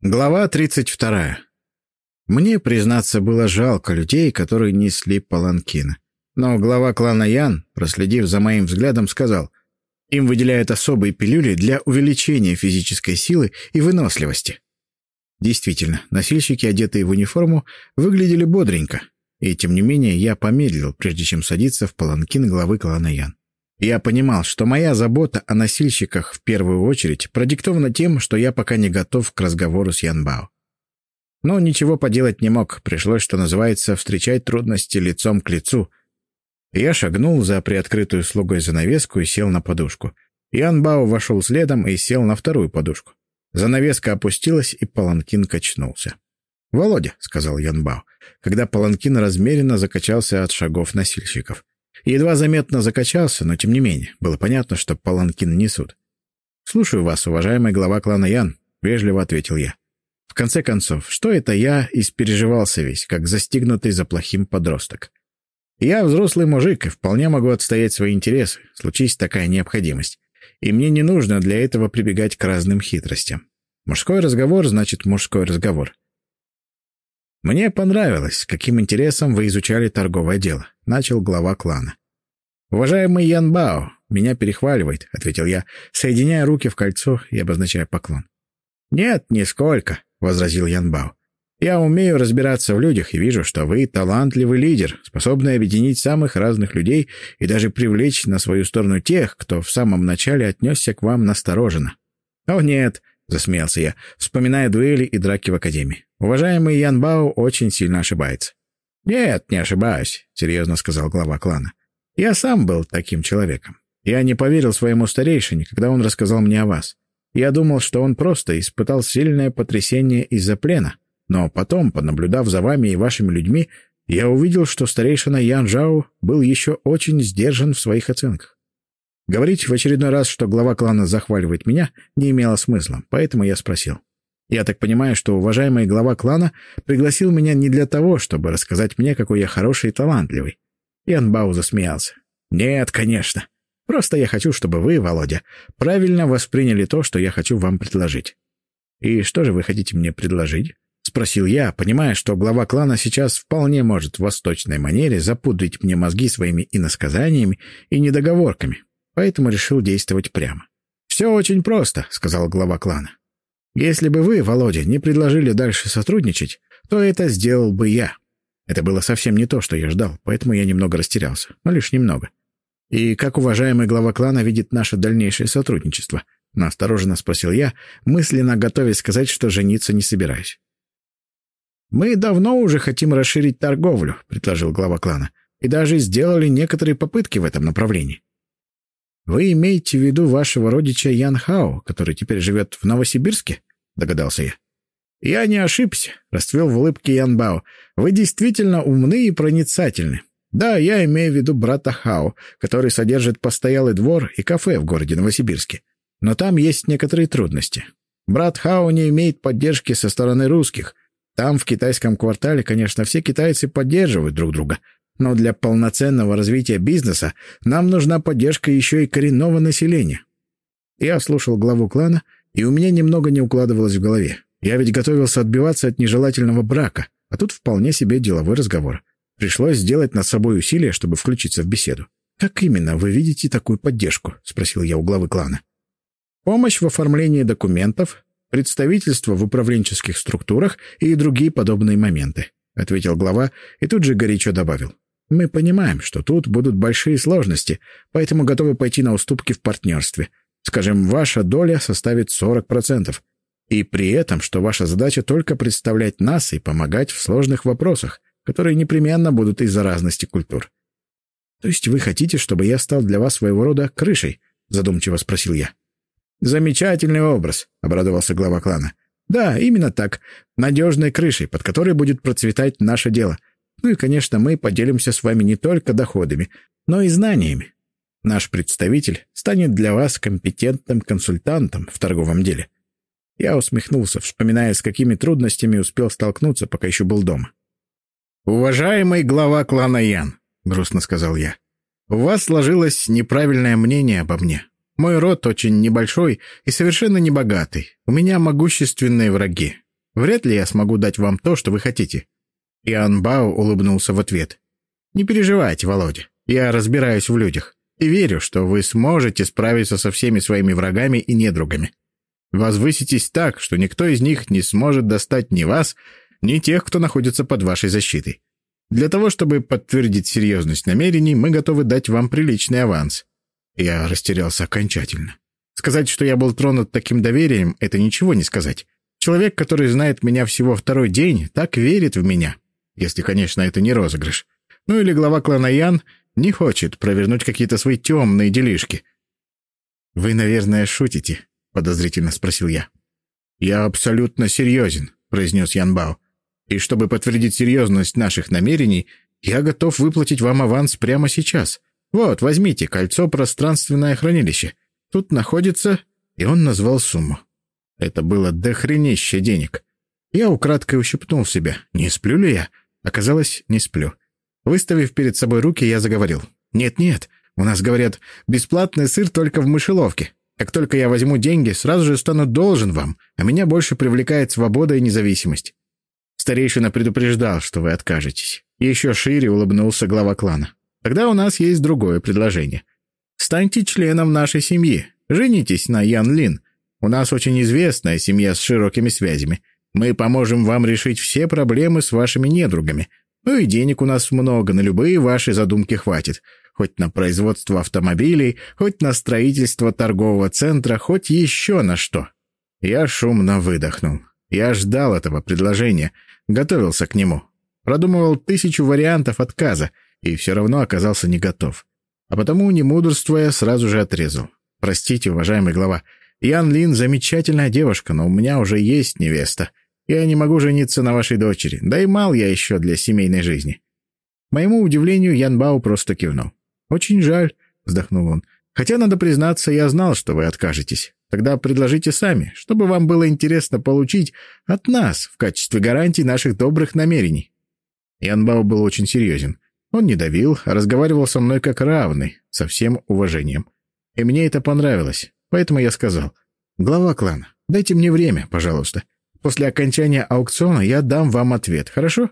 Глава 32. Мне, признаться, было жалко людей, которые несли паланкин. Но глава клана Ян, проследив за моим взглядом, сказал, им выделяют особые пилюли для увеличения физической силы и выносливости. Действительно, носильщики, одетые в униформу, выглядели бодренько, и тем не менее я помедлил, прежде чем садиться в паланкин главы клана Ян. Я понимал, что моя забота о носильщиках в первую очередь продиктована тем, что я пока не готов к разговору с Янбао. Но ничего поделать не мог, пришлось, что называется, встречать трудности лицом к лицу. Я шагнул за приоткрытую слугой занавеску и сел на подушку. Янбао вошел следом и сел на вторую подушку. Занавеска опустилась, и паланкин качнулся. «Володя», — сказал Янбао, когда паланкин размеренно закачался от шагов носильщиков. Едва заметно закачался, но тем не менее, было понятно, что паланкин несут. «Слушаю вас, уважаемый глава клана Ян», — вежливо ответил я. В конце концов, что это я испереживался весь, как застигнутый за плохим подросток? Я взрослый мужик и вполне могу отстоять свои интересы, случись такая необходимость. И мне не нужно для этого прибегать к разным хитростям. Мужской разговор значит мужской разговор. «Мне понравилось, каким интересом вы изучали торговое дело», — начал глава клана. «Уважаемый Ян Бао, меня перехваливает», — ответил я, соединяя руки в кольцо и обозначая поклон. «Нет, нисколько», — возразил Ян Бао. «Я умею разбираться в людях и вижу, что вы талантливый лидер, способный объединить самых разных людей и даже привлечь на свою сторону тех, кто в самом начале отнесся к вам настороженно». «О нет», — засмеялся я, вспоминая дуэли и драки в Академии. «Уважаемый Ян Бао очень сильно ошибается». «Нет, не ошибаюсь», — серьезно сказал глава клана. «Я сам был таким человеком. Я не поверил своему старейшине, когда он рассказал мне о вас. Я думал, что он просто испытал сильное потрясение из-за плена. Но потом, понаблюдав за вами и вашими людьми, я увидел, что старейшина Ян Жао был еще очень сдержан в своих оценках. Говорить в очередной раз, что глава клана захваливает меня, не имело смысла, поэтому я спросил. Я так понимаю, что уважаемый глава клана пригласил меня не для того, чтобы рассказать мне, какой я хороший и талантливый. Ян Бау засмеялся. «Нет, конечно. Просто я хочу, чтобы вы, Володя, правильно восприняли то, что я хочу вам предложить». «И что же вы хотите мне предложить?» — спросил я, понимая, что глава клана сейчас вполне может в восточной манере запудрить мне мозги своими иносказаниями и недоговорками, поэтому решил действовать прямо. «Все очень просто», — сказал глава клана. «Если бы вы, Володя, не предложили дальше сотрудничать, то это сделал бы я». Это было совсем не то, что я ждал, поэтому я немного растерялся, но лишь немного. «И как уважаемый глава клана видит наше дальнейшее сотрудничество?» — настороженно спросил я, мысленно готовясь сказать, что жениться не собираюсь. «Мы давно уже хотим расширить торговлю», — предложил глава клана, «и даже сделали некоторые попытки в этом направлении. «Вы имеете в виду вашего родича Ян Хао, который теперь живет в Новосибирске?» — догадался я. «Я не ошибся», — расцвел в улыбке Ян Бао. «Вы действительно умны и проницательны. Да, я имею в виду брата Хао, который содержит постоялый двор и кафе в городе Новосибирске. Но там есть некоторые трудности. Брат Хао не имеет поддержки со стороны русских. Там, в китайском квартале, конечно, все китайцы поддерживают друг друга, но для полноценного развития бизнеса нам нужна поддержка еще и коренного населения. Я слушал главу клана, и у меня немного не укладывалось в голове. Я ведь готовился отбиваться от нежелательного брака, а тут вполне себе деловой разговор. Пришлось сделать над собой усилия, чтобы включиться в беседу. «Как именно вы видите такую поддержку?» — спросил я у главы клана. «Помощь в оформлении документов, представительство в управленческих структурах и другие подобные моменты», — ответил глава и тут же горячо добавил. Мы понимаем, что тут будут большие сложности, поэтому готовы пойти на уступки в партнерстве. Скажем, ваша доля составит 40%. И при этом, что ваша задача только представлять нас и помогать в сложных вопросах, которые непременно будут из-за разности культур. «То есть вы хотите, чтобы я стал для вас своего рода крышей?» — задумчиво спросил я. «Замечательный образ», — обрадовался глава клана. «Да, именно так. Надежной крышей, под которой будет процветать наше дело. Ну и, конечно, мы поделимся с вами не только доходами, но и знаниями. Наш представитель станет для вас компетентным консультантом в торговом деле. Я усмехнулся, вспоминая, с какими трудностями успел столкнуться, пока еще был дома. «Уважаемый глава клана Ян», — грустно сказал я, — «у вас сложилось неправильное мнение обо мне. Мой род очень небольшой и совершенно небогатый. У меня могущественные враги. Вряд ли я смогу дать вам то, что вы хотите». Иоанн Бау улыбнулся в ответ. «Не переживайте, Володя. Я разбираюсь в людях и верю, что вы сможете справиться со всеми своими врагами и недругами. Возвыситесь так, что никто из них не сможет достать ни вас, ни тех, кто находится под вашей защитой. Для того, чтобы подтвердить серьезность намерений, мы готовы дать вам приличный аванс». Я растерялся окончательно. Сказать, что я был тронут таким доверием, это ничего не сказать. Человек, который знает меня всего второй день, так верит в меня. Если, конечно, это не розыгрыш. Ну или глава клана Ян не хочет провернуть какие-то свои темные делишки. «Вы, наверное, шутите?» — подозрительно спросил я. «Я абсолютно серьезен», — произнес Ян Бао. «И чтобы подтвердить серьезность наших намерений, я готов выплатить вам аванс прямо сейчас. Вот, возьмите кольцо пространственное хранилище. Тут находится...» И он назвал сумму. Это было дохренище денег. Я украдкой ущипнул себя. Не сплю ли я? Оказалось, не сплю. Выставив перед собой руки, я заговорил. «Нет-нет, у нас, говорят, бесплатный сыр только в мышеловке. Как только я возьму деньги, сразу же стану должен вам, а меня больше привлекает свобода и независимость». Старейшина предупреждал, что вы откажетесь. Еще шире улыбнулся глава клана. «Тогда у нас есть другое предложение. Станьте членом нашей семьи. Женитесь на Ян Лин. У нас очень известная семья с широкими связями. Мы поможем вам решить все проблемы с вашими недругами. Ну и денег у нас много, на любые ваши задумки хватит. Хоть на производство автомобилей, хоть на строительство торгового центра, хоть еще на что. Я шумно выдохнул. Я ждал этого предложения, готовился к нему. Продумывал тысячу вариантов отказа и все равно оказался не готов. А потому, не мудрствуя, сразу же отрезал. «Простите, уважаемый глава, Ян Лин замечательная девушка, но у меня уже есть невеста. Я не могу жениться на вашей дочери, да и мал я еще для семейной жизни». Моему удивлению, Ян Бао просто кивнул. «Очень жаль», — вздохнул он. «Хотя, надо признаться, я знал, что вы откажетесь. Тогда предложите сами, чтобы вам было интересно получить от нас в качестве гарантии наших добрых намерений». Ян Бао был очень серьезен. Он не давил, а разговаривал со мной как равный, со всем уважением. И мне это понравилось. Поэтому я сказал, «Глава клана, дайте мне время, пожалуйста. После окончания аукциона я дам вам ответ, хорошо?»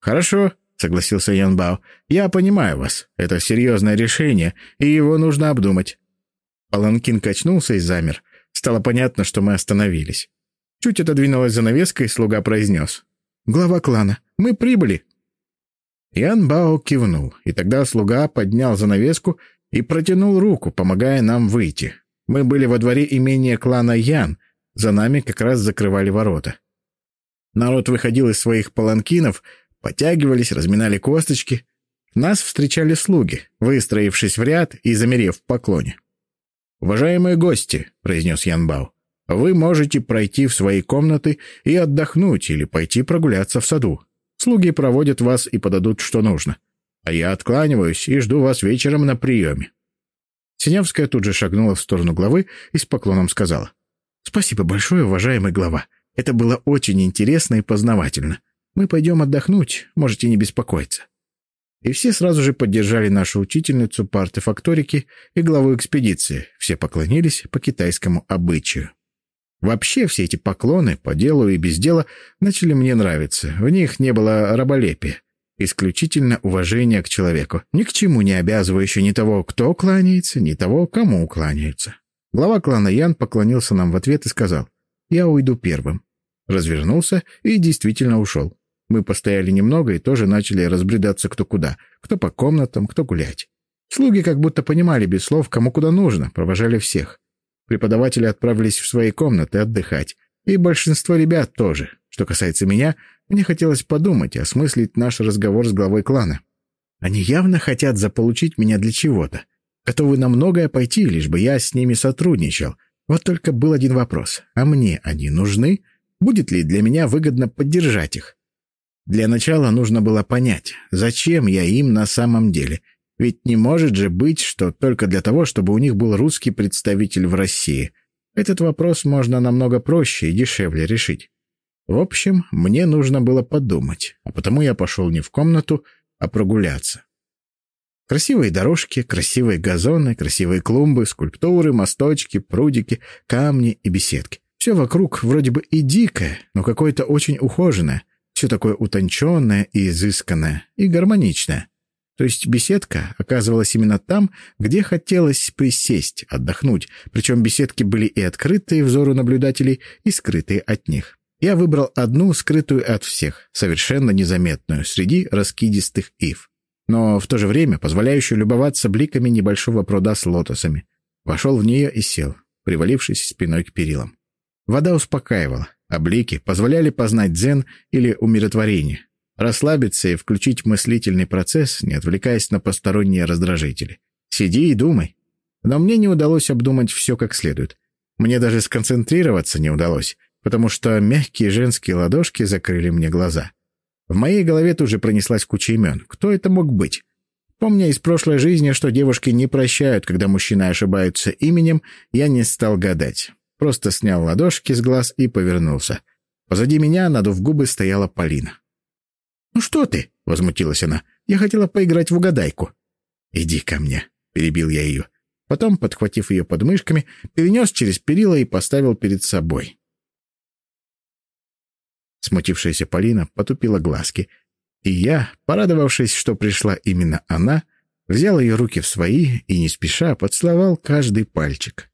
«Хорошо», — согласился Ян Бао. «Я понимаю вас. Это серьезное решение, и его нужно обдумать». Паланкин качнулся и замер. Стало понятно, что мы остановились. Чуть отодвинулась занавеска, и слуга произнес. «Глава клана, мы прибыли». Ян Бао кивнул, и тогда слуга поднял занавеску и протянул руку, помогая нам выйти. Мы были во дворе имения клана Ян, за нами как раз закрывали ворота. Народ выходил из своих паланкинов, потягивались, разминали косточки. Нас встречали слуги, выстроившись в ряд и замерев в поклоне. «Уважаемые гости», — произнес Янбау, — «вы можете пройти в свои комнаты и отдохнуть или пойти прогуляться в саду. Слуги проводят вас и подадут, что нужно. А я откланиваюсь и жду вас вечером на приеме. Синявская тут же шагнула в сторону главы и с поклоном сказала. «Спасибо большое, уважаемый глава. Это было очень интересно и познавательно. Мы пойдем отдохнуть, можете не беспокоиться». И все сразу же поддержали нашу учительницу по артефакторике и главу экспедиции. Все поклонились по китайскому обычаю. Вообще все эти поклоны, по делу и без дела, начали мне нравиться. В них не было раболепия исключительно уважение к человеку, ни к чему не обязывающее ни того, кто кланяется, ни того, кому кланяются. Глава клана Ян поклонился нам в ответ и сказал, «Я уйду первым». Развернулся и действительно ушел. Мы постояли немного и тоже начали разбредаться кто куда, кто по комнатам, кто гулять. Слуги как будто понимали без слов, кому куда нужно, провожали всех. Преподаватели отправились в свои комнаты отдыхать, и большинство ребят тоже. Что касается меня, мне хотелось подумать и осмыслить наш разговор с главой клана. Они явно хотят заполучить меня для чего-то. Готовы на многое пойти, лишь бы я с ними сотрудничал. Вот только был один вопрос. А мне они нужны? Будет ли для меня выгодно поддержать их? Для начала нужно было понять, зачем я им на самом деле. Ведь не может же быть, что только для того, чтобы у них был русский представитель в России. Этот вопрос можно намного проще и дешевле решить. В общем, мне нужно было подумать, а потому я пошел не в комнату, а прогуляться. Красивые дорожки, красивые газоны, красивые клумбы, скульптуры, мосточки, прудики, камни и беседки. Все вокруг вроде бы и дикое, но какое-то очень ухоженное, все такое утонченное и изысканное, и гармоничное. То есть беседка оказывалась именно там, где хотелось присесть, отдохнуть, причем беседки были и открытые взору наблюдателей, и скрытые от них. Я выбрал одну, скрытую от всех, совершенно незаметную, среди раскидистых ив, но в то же время позволяющую любоваться бликами небольшого пруда с лотосами. Вошел в нее и сел, привалившись спиной к перилам. Вода успокаивала, а блики позволяли познать дзен или умиротворение, расслабиться и включить мыслительный процесс, не отвлекаясь на посторонние раздражители. Сиди и думай. Но мне не удалось обдумать все как следует. Мне даже сконцентрироваться не удалось, потому что мягкие женские ладошки закрыли мне глаза. В моей голове тут же пронеслась куча имен. Кто это мог быть? Помня из прошлой жизни, что девушки не прощают, когда мужчины ошибаются именем, я не стал гадать. Просто снял ладошки с глаз и повернулся. Позади меня, надув губы, стояла Полина. «Ну что ты?» — возмутилась она. «Я хотела поиграть в угадайку». «Иди ко мне», — перебил я ее. Потом, подхватив ее подмышками, перенес через перила и поставил перед собой. Смутившаяся Полина потупила глазки, и я, порадовавшись, что пришла именно она, взял ее руки в свои и не спеша поцеловал каждый пальчик.